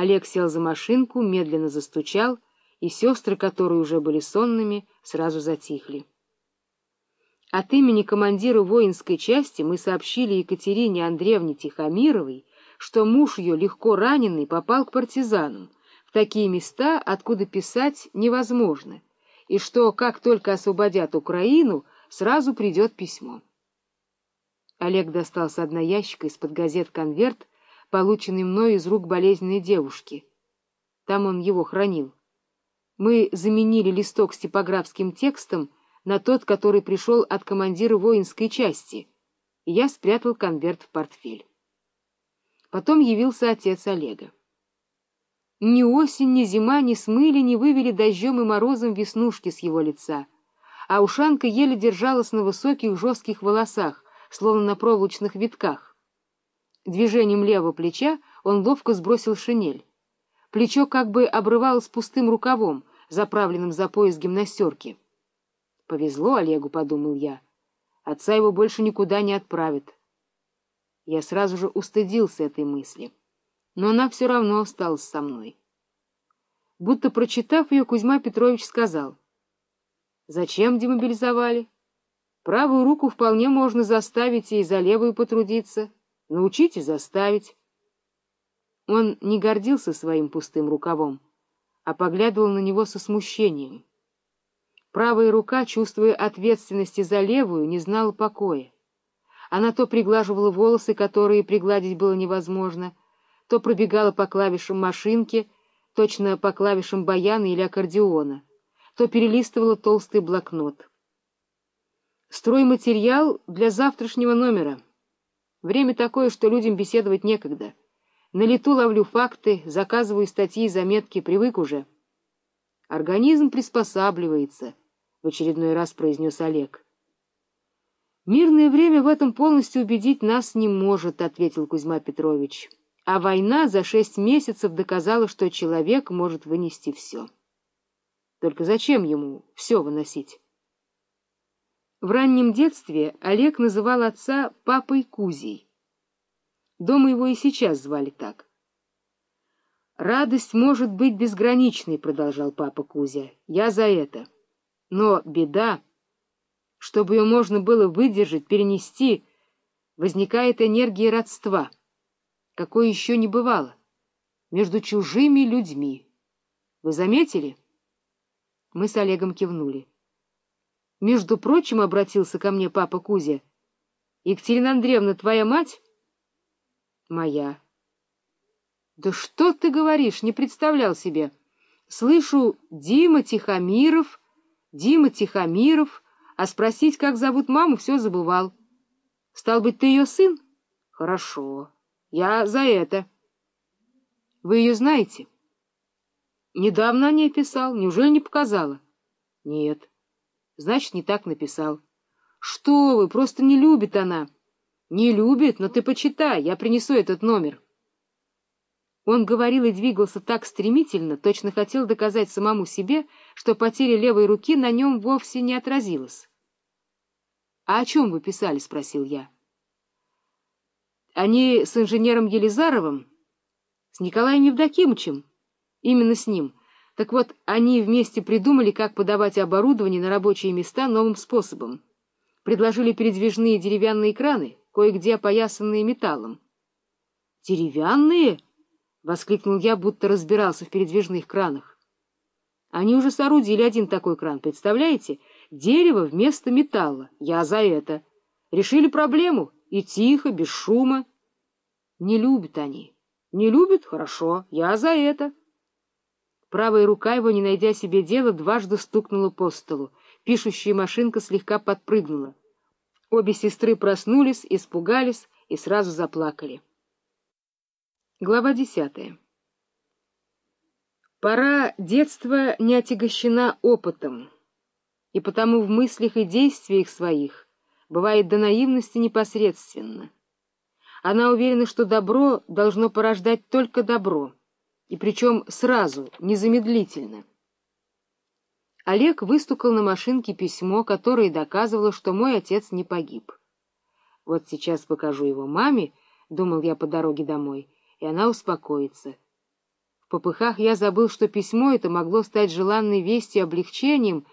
Олег сел за машинку, медленно застучал, и сестры, которые уже были сонными, сразу затихли. От имени командира воинской части мы сообщили Екатерине Андреевне Тихомировой, что муж ее, легко раненый, попал к партизанам, в такие места, откуда писать невозможно, и что, как только освободят Украину, сразу придет письмо. Олег достал с одного ящика из-под газет конверт, полученный мной из рук болезненной девушки. Там он его хранил. Мы заменили листок с типографским текстом на тот, который пришел от командира воинской части, и я спрятал конверт в портфель. Потом явился отец Олега. Ни осень, ни зима не смыли, не вывели дождем и морозом веснушки с его лица, а ушанка еле держалась на высоких жестких волосах, словно на проволочных витках. Движением левого плеча он ловко сбросил шинель. Плечо как бы обрывалось пустым рукавом, заправленным за пояс гимнастерки. Повезло Олегу, — подумал я. Отца его больше никуда не отправят. Я сразу же устыдился этой мысли. Но она все равно осталась со мной. Будто прочитав ее, Кузьма Петрович сказал. — Зачем демобилизовали? Правую руку вполне можно заставить и за левую потрудиться. Научите заставить. Он не гордился своим пустым рукавом, а поглядывал на него со смущением. Правая рука, чувствуя ответственности за левую, не знала покоя. Она то приглаживала волосы, которые пригладить было невозможно, то пробегала по клавишам машинки, точно по клавишам баяна или аккордеона, то перелистывала толстый блокнот. Стройматериал для завтрашнего номера. Время такое, что людям беседовать некогда. На лету ловлю факты, заказываю статьи и заметки, привык уже. Организм приспосабливается —— в очередной раз произнес Олег. «Мирное время в этом полностью убедить нас не может», — ответил Кузьма Петрович. «А война за шесть месяцев доказала, что человек может вынести все». «Только зачем ему все выносить?» В раннем детстве Олег называл отца папой Кузей. Дома его и сейчас звали так. «Радость может быть безграничной», — продолжал папа Кузя. «Я за это». Но беда, чтобы ее можно было выдержать, перенести, возникает энергия родства, какой еще не бывало, между чужими людьми. Вы заметили? Мы с Олегом кивнули. Между прочим, обратился ко мне папа Кузя, Екатерина Андреевна, твоя мать? Моя. Да что ты говоришь, не представлял себе. Слышу, Дима Тихомиров Дима Тихомиров, а спросить, как зовут маму, все забывал. Стал быть, ты ее сын? Хорошо. Я за это. Вы ее знаете? Недавно о ней писал. Неужели не показала? Нет. Значит, не так написал. Что вы, просто не любит она. Не любит, но ты почитай, я принесу этот номер. Он говорил и двигался так стремительно, точно хотел доказать самому себе, что потеря левой руки на нем вовсе не отразилась. — А о чем вы писали? — спросил я. — Они с инженером Елизаровым, с Николаем Евдокимовичем, именно с ним. Так вот, они вместе придумали, как подавать оборудование на рабочие места новым способом. Предложили передвижные деревянные краны, кое-где опоясанные металлом. — Деревянные? —— воскликнул я, будто разбирался в передвижных кранах. Они уже соорудили один такой кран, представляете? Дерево вместо металла. Я за это. Решили проблему. И тихо, без шума. Не любят они. Не любят? Хорошо. Я за это. Правая рука его, не найдя себе дела, дважды стукнула по столу. Пишущая машинка слегка подпрыгнула. Обе сестры проснулись, испугались и сразу заплакали. Глава десятая. Пора детства не отягощена опытом, и потому в мыслях и действиях своих бывает до наивности непосредственно. Она уверена, что добро должно порождать только добро, и причем сразу, незамедлительно. Олег выстукал на машинке письмо, которое доказывало, что мой отец не погиб. Вот сейчас покажу его маме, — думал я по дороге домой, — и она успокоится. попыхах я забыл, что письмо это могло стать желанной вестью облегчением